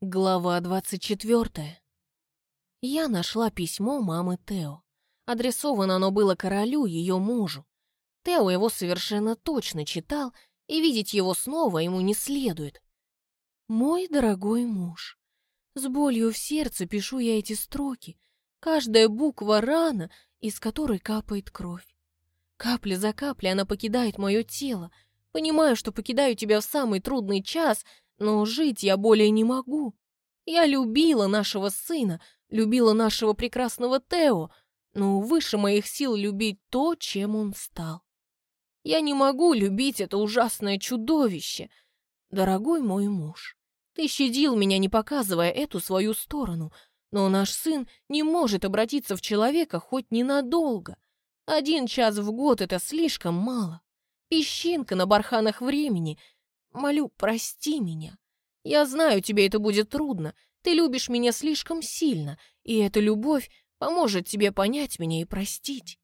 Глава 24. Я нашла письмо мамы Тео. Адресовано оно было королю, ее мужу. Тео его совершенно точно читал, и видеть его снова ему не следует. «Мой дорогой муж, с болью в сердце пишу я эти строки. Каждая буква — рана, из которой капает кровь. Капля за каплей она покидает мое тело. Понимаю, что покидаю тебя в самый трудный час — но жить я более не могу. Я любила нашего сына, любила нашего прекрасного Тео, но выше моих сил любить то, чем он стал. Я не могу любить это ужасное чудовище. Дорогой мой муж, ты щадил меня, не показывая эту свою сторону, но наш сын не может обратиться в человека хоть ненадолго. Один час в год — это слишком мало. Песчинка на барханах времени — Молю, прости меня. Я знаю, тебе это будет трудно. Ты любишь меня слишком сильно, и эта любовь поможет тебе понять меня и простить.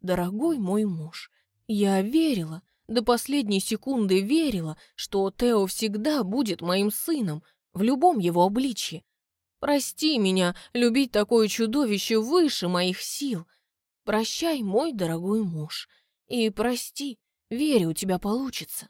Дорогой мой муж, я верила, до последней секунды верила, что Тео всегда будет моим сыном, в любом его обличье. Прости меня, любить такое чудовище выше моих сил. Прощай, мой дорогой муж, и прости, верю, у тебя получится.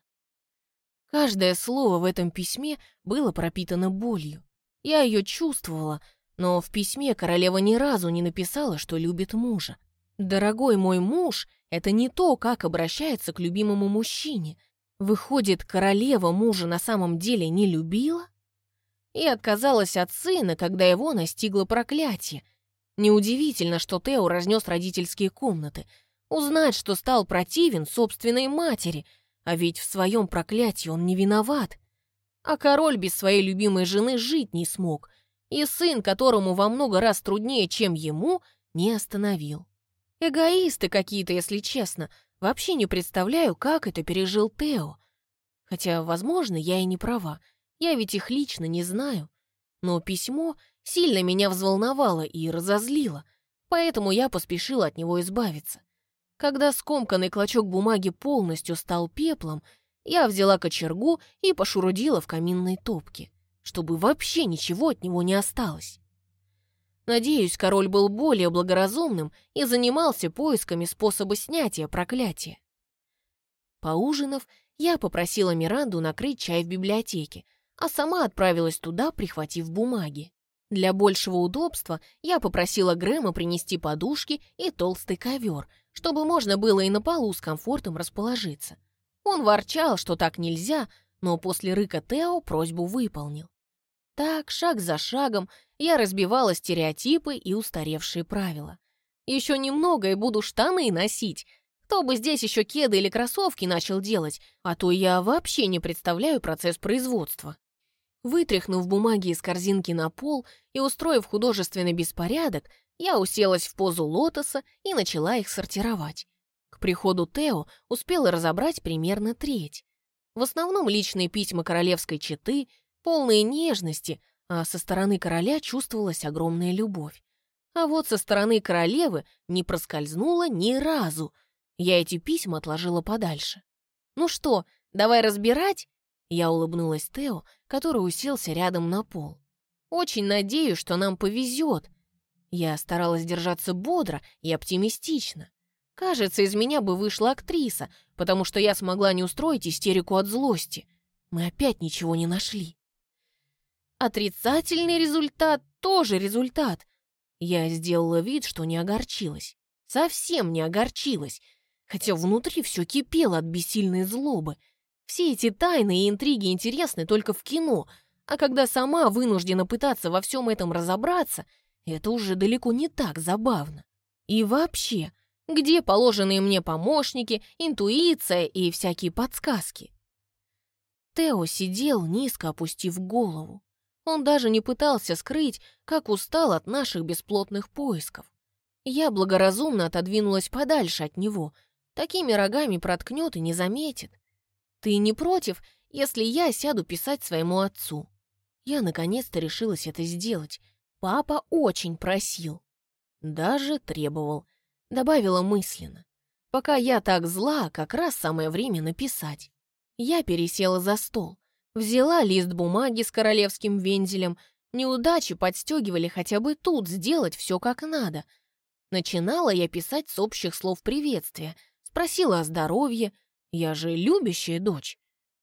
Каждое слово в этом письме было пропитано болью. Я ее чувствовала, но в письме королева ни разу не написала, что любит мужа. «Дорогой мой муж» — это не то, как обращается к любимому мужчине. Выходит, королева мужа на самом деле не любила? И отказалась от сына, когда его настигло проклятие. Неудивительно, что Тео разнес родительские комнаты. Узнать, что стал противен собственной матери — а ведь в своем проклятии он не виноват. А король без своей любимой жены жить не смог, и сын, которому во много раз труднее, чем ему, не остановил. Эгоисты какие-то, если честно. Вообще не представляю, как это пережил Тео. Хотя, возможно, я и не права. Я ведь их лично не знаю. Но письмо сильно меня взволновало и разозлило, поэтому я поспешила от него избавиться. Когда скомканный клочок бумаги полностью стал пеплом, я взяла кочергу и пошурудила в каминной топке, чтобы вообще ничего от него не осталось. Надеюсь, король был более благоразумным и занимался поисками способа снятия проклятия. Поужинав, я попросила Миранду накрыть чай в библиотеке, а сама отправилась туда, прихватив бумаги. Для большего удобства я попросила Грэма принести подушки и толстый ковер, чтобы можно было и на полу с комфортом расположиться. Он ворчал, что так нельзя, но после рыка Тео просьбу выполнил. Так, шаг за шагом, я разбивала стереотипы и устаревшие правила. Еще немного и буду штаны носить. Кто бы здесь еще кеды или кроссовки начал делать, а то я вообще не представляю процесс производства. Вытряхнув бумаги из корзинки на пол и устроив художественный беспорядок, я уселась в позу лотоса и начала их сортировать. К приходу Тео успела разобрать примерно треть. В основном личные письма королевской четы, полные нежности, а со стороны короля чувствовалась огромная любовь. А вот со стороны королевы не проскользнула ни разу. Я эти письма отложила подальше. «Ну что, давай разбирать?» Я улыбнулась Тео, который уселся рядом на пол. «Очень надеюсь, что нам повезет. Я старалась держаться бодро и оптимистично. Кажется, из меня бы вышла актриса, потому что я смогла не устроить истерику от злости. Мы опять ничего не нашли. Отрицательный результат тоже результат. Я сделала вид, что не огорчилась. Совсем не огорчилась, хотя внутри все кипело от бессильной злобы. Все эти тайны и интриги интересны только в кино, а когда сама вынуждена пытаться во всем этом разобраться — это уже далеко не так забавно. И вообще, где положенные мне помощники, интуиция и всякие подсказки? Тео сидел, низко опустив голову. Он даже не пытался скрыть, как устал от наших бесплотных поисков. Я благоразумно отодвинулась подальше от него. Такими рогами проткнет и не заметит. Ты не против, если я сяду писать своему отцу? Я наконец-то решилась это сделать, Папа очень просил. Даже требовал. Добавила мысленно. Пока я так зла, как раз самое время написать. Я пересела за стол. Взяла лист бумаги с королевским вензелем, неудачи подстегивали хотя бы тут сделать все как надо. Начинала я писать с общих слов приветствия, спросила о здоровье, я же любящая дочь.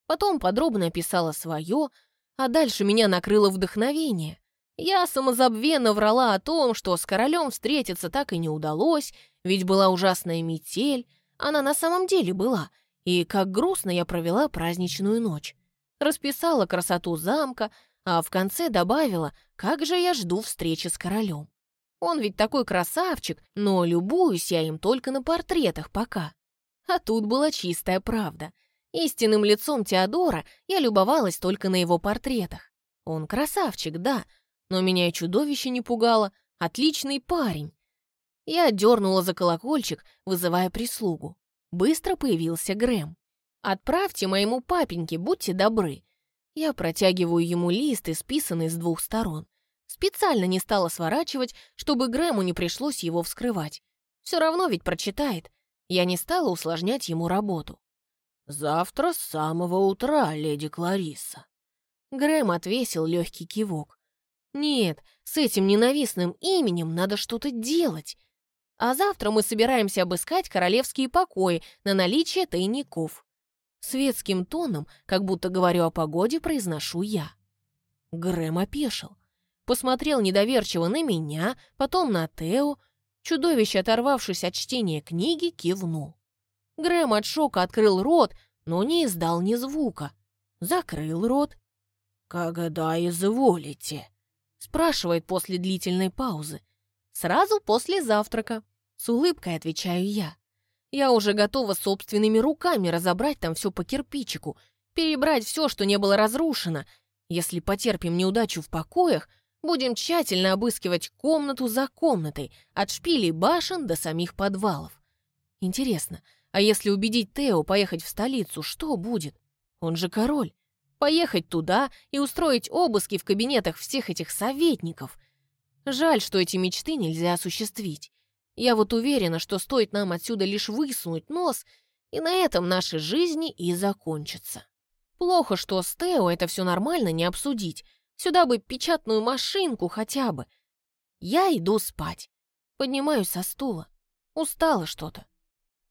Потом подробно описала свое, а дальше меня накрыло вдохновение. Я самозабвенно врала о том, что с королем встретиться так и не удалось, ведь была ужасная метель, она на самом деле была, и как грустно я провела праздничную ночь. Расписала красоту замка, а в конце добавила, как же я жду встречи с королем. Он ведь такой красавчик, но любуюсь я им только на портретах пока. А тут была чистая правда. Истинным лицом Теодора я любовалась только на его портретах. Он красавчик, да, но меня и чудовище не пугало. Отличный парень. Я дернула за колокольчик, вызывая прислугу. Быстро появился Грэм. «Отправьте моему папеньке, будьте добры». Я протягиваю ему лист, исписанный с двух сторон. Специально не стала сворачивать, чтобы Грэму не пришлось его вскрывать. Все равно ведь прочитает. Я не стала усложнять ему работу. «Завтра с самого утра, леди Клариса». Грэм отвесил легкий кивок. Нет, с этим ненавистным именем надо что-то делать. А завтра мы собираемся обыскать королевские покои на наличие тайников. Светским тоном, как будто говорю о погоде, произношу я. Грэм опешил. Посмотрел недоверчиво на меня, потом на Тео. Чудовище, оторвавшись от чтения книги, кивнул. Грэм от шока открыл рот, но не издал ни звука. Закрыл рот. «Когда изволите?» Спрашивает после длительной паузы. Сразу после завтрака. С улыбкой отвечаю я. Я уже готова собственными руками разобрать там все по кирпичику, перебрать все, что не было разрушено. Если потерпим неудачу в покоях, будем тщательно обыскивать комнату за комнатой, от шпилей башен до самих подвалов. Интересно, а если убедить Тео поехать в столицу, что будет? Он же король. Поехать туда и устроить обыски в кабинетах всех этих советников. Жаль, что эти мечты нельзя осуществить. Я вот уверена, что стоит нам отсюда лишь высунуть нос, и на этом наши жизни и закончатся. Плохо, что с Тео это все нормально не обсудить. Сюда бы печатную машинку хотя бы. Я иду спать. Поднимаюсь со стула. Устала что-то.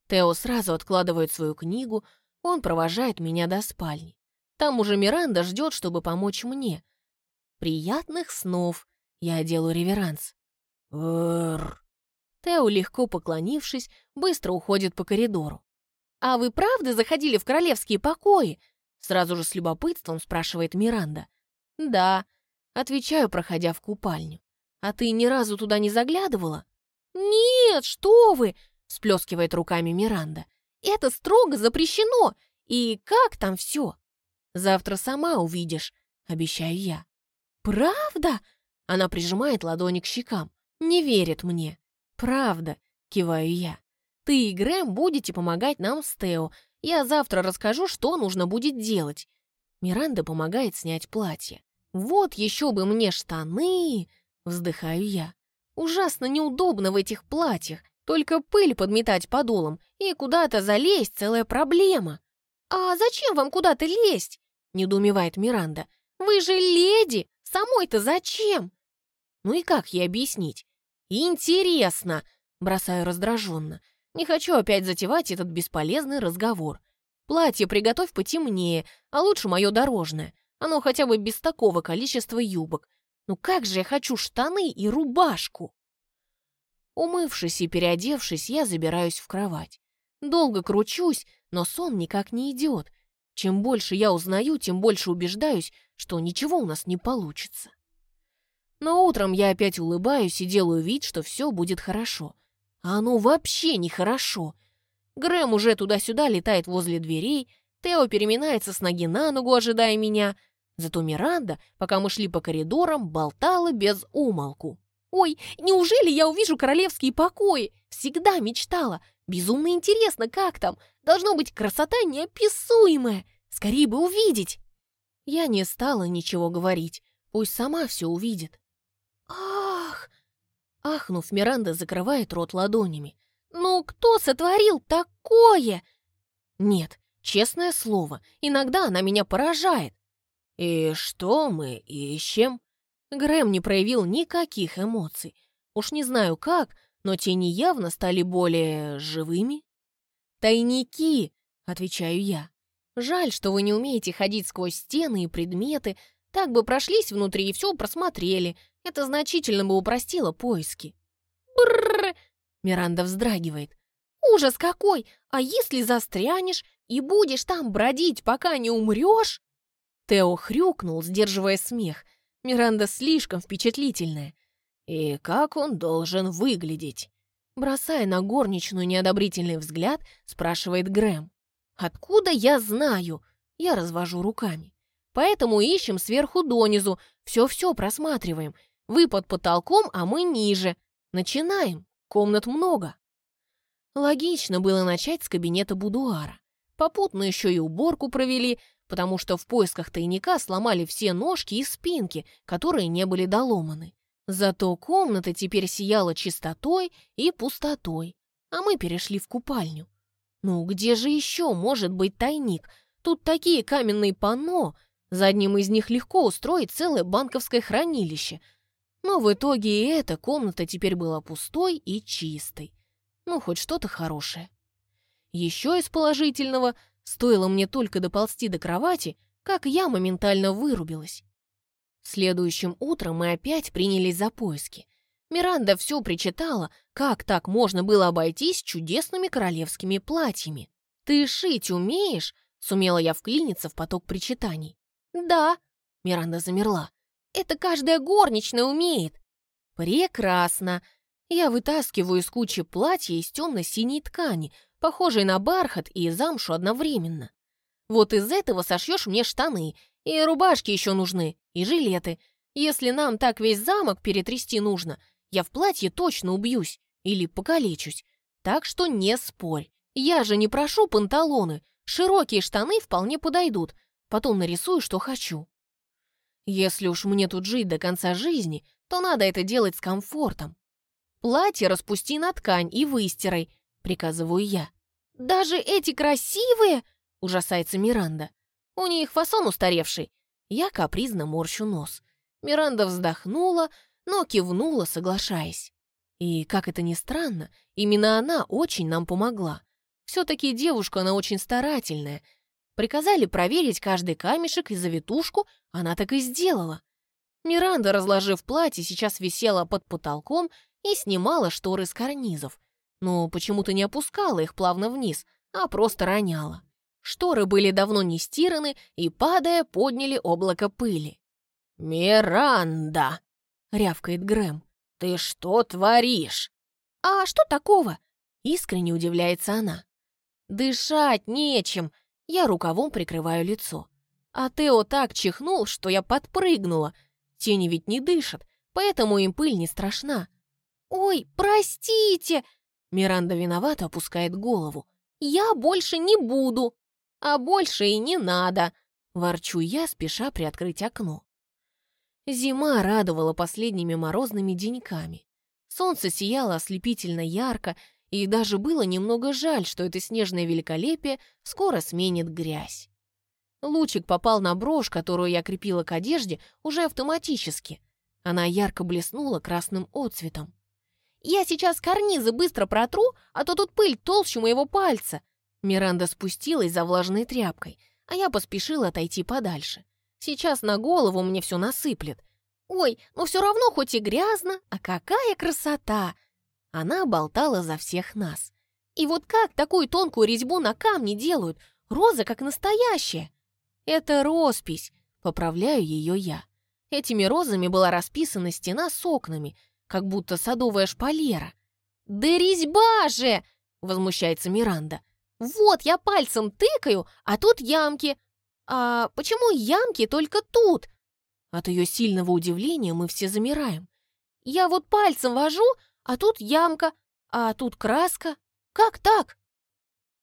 Тео сразу откладывает свою книгу, он провожает меня до спальни. Там уже Миранда ждет, чтобы помочь мне. Приятных снов. Я делаю реверанс. Эр. Тео, легко поклонившись, быстро уходит по коридору. «А вы правда заходили в королевские покои?» Сразу же с любопытством спрашивает Миранда. «Да», — отвечаю, проходя в купальню. «А ты ни разу туда не заглядывала?» «Нет, что вы!» — всплескивает руками Миранда. «Это строго запрещено! И как там все?» Завтра сама увидишь, обещаю я. Правда? Она прижимает ладони к щекам. Не верит мне. Правда, киваю я. Ты и Грэм будете помогать нам с Тео. Я завтра расскажу, что нужно будет делать. Миранда помогает снять платье. Вот еще бы мне штаны, вздыхаю я. Ужасно неудобно в этих платьях. Только пыль подметать подолом, и куда-то залезть целая проблема. «А зачем вам куда-то лезть?» — недоумевает Миранда. «Вы же леди! Самой-то зачем?» Ну и как ей объяснить? «Интересно!» — бросаю раздраженно. Не хочу опять затевать этот бесполезный разговор. Платье приготовь потемнее, а лучше мое дорожное. Оно хотя бы без такого количества юбок. Ну как же я хочу штаны и рубашку! Умывшись и переодевшись, я забираюсь в кровать. Долго кручусь, но сон никак не идет. Чем больше я узнаю, тем больше убеждаюсь, что ничего у нас не получится. Но утром я опять улыбаюсь и делаю вид, что все будет хорошо. А оно вообще нехорошо. Грэм уже туда-сюда летает возле дверей, Тео переминается с ноги на ногу, ожидая меня. Зато Миранда, пока мы шли по коридорам, болтала без умолку. «Ой, неужели я увижу королевские покои? Всегда мечтала. Безумно интересно, как там. Должно быть красота неописуемая. Скорее бы увидеть. Я не стала ничего говорить. Пусть сама все увидит. Ах! Ахнув, Миранда закрывает рот ладонями. Ну, кто сотворил такое? Нет, честное слово, иногда она меня поражает. «И что мы ищем?» Грэм не проявил никаких эмоций. Уж не знаю как, но тени явно стали более живыми. «Тайники!» — отвечаю я. «Жаль, что вы не умеете ходить сквозь стены и предметы. Так бы прошлись внутри и все просмотрели. Это значительно бы упростило поиски». «Брррр!» — Миранда вздрагивает. «Ужас какой! А если застрянешь и будешь там бродить, пока не умрешь?» Тео хрюкнул, сдерживая смех. Миранда слишком впечатлительная. «И как он должен выглядеть?» Бросая на горничную неодобрительный взгляд, спрашивает Грэм. «Откуда я знаю?» Я развожу руками. «Поэтому ищем сверху донизу, все-все просматриваем. Вы под потолком, а мы ниже. Начинаем. Комнат много». Логично было начать с кабинета будуара. Попутно еще и уборку провели, потому что в поисках тайника сломали все ножки и спинки, которые не были доломаны. Зато комната теперь сияла чистотой и пустотой, а мы перешли в купальню. Ну, где же еще может быть тайник? Тут такие каменные панно, за одним из них легко устроить целое банковское хранилище. Но в итоге и эта комната теперь была пустой и чистой. Ну, хоть что-то хорошее. Еще из положительного — Стоило мне только доползти до кровати, как я моментально вырубилась. Следующим утром мы опять принялись за поиски. Миранда все причитала, как так можно было обойтись чудесными королевскими платьями. «Ты шить умеешь?» — сумела я вклиниться в поток причитаний. «Да», — Миранда замерла. «Это каждая горничная умеет». «Прекрасно!» Я вытаскиваю из кучи платья из темно-синей ткани, похожий на бархат и замшу одновременно. Вот из этого сошьешь мне штаны, и рубашки еще нужны, и жилеты. Если нам так весь замок перетрясти нужно, я в платье точно убьюсь или покалечусь. Так что не спорь. Я же не прошу панталоны, широкие штаны вполне подойдут, потом нарисую, что хочу. Если уж мне тут жить до конца жизни, то надо это делать с комфортом. Платье распусти на ткань и выстирай, — приказываю я. «Даже эти красивые!» — ужасается Миранда. «У них фасон устаревший». Я капризно морщу нос. Миранда вздохнула, но кивнула, соглашаясь. И, как это ни странно, именно она очень нам помогла. Все-таки девушка она очень старательная. Приказали проверить каждый камешек и завитушку, она так и сделала. Миранда, разложив платье, сейчас висела под потолком и снимала шторы с карнизов но почему-то не опускала их плавно вниз, а просто роняла. Шторы были давно не стираны и, падая, подняли облако пыли. «Миранда!» — рявкает Грэм. «Ты что творишь?» «А что такого?» — искренне удивляется она. «Дышать нечем!» Я рукавом прикрываю лицо. А Тео так чихнул, что я подпрыгнула. Тени ведь не дышат, поэтому им пыль не страшна. «Ой, простите!» Миранда виновато опускает голову. «Я больше не буду!» «А больше и не надо!» Ворчу я, спеша приоткрыть окно. Зима радовала последними морозными деньками. Солнце сияло ослепительно ярко, и даже было немного жаль, что это снежное великолепие скоро сменит грязь. Лучик попал на брошь, которую я крепила к одежде, уже автоматически. Она ярко блеснула красным отцветом. Я сейчас карнизы быстро протру, а то тут пыль толще моего пальца». Миранда спустилась за влажной тряпкой, а я поспешила отойти подальше. Сейчас на голову мне все насыплет. «Ой, но все равно хоть и грязно, а какая красота!» Она болтала за всех нас. «И вот как такую тонкую резьбу на камне делают? Роза как настоящая!» «Это роспись», — поправляю ее я. Этими розами была расписана стена с окнами — как будто садовая шпалера. «Да резьба же!» — возмущается Миранда. «Вот я пальцем тыкаю, а тут ямки. А почему ямки только тут?» От ее сильного удивления мы все замираем. «Я вот пальцем вожу, а тут ямка, а тут краска. Как так?»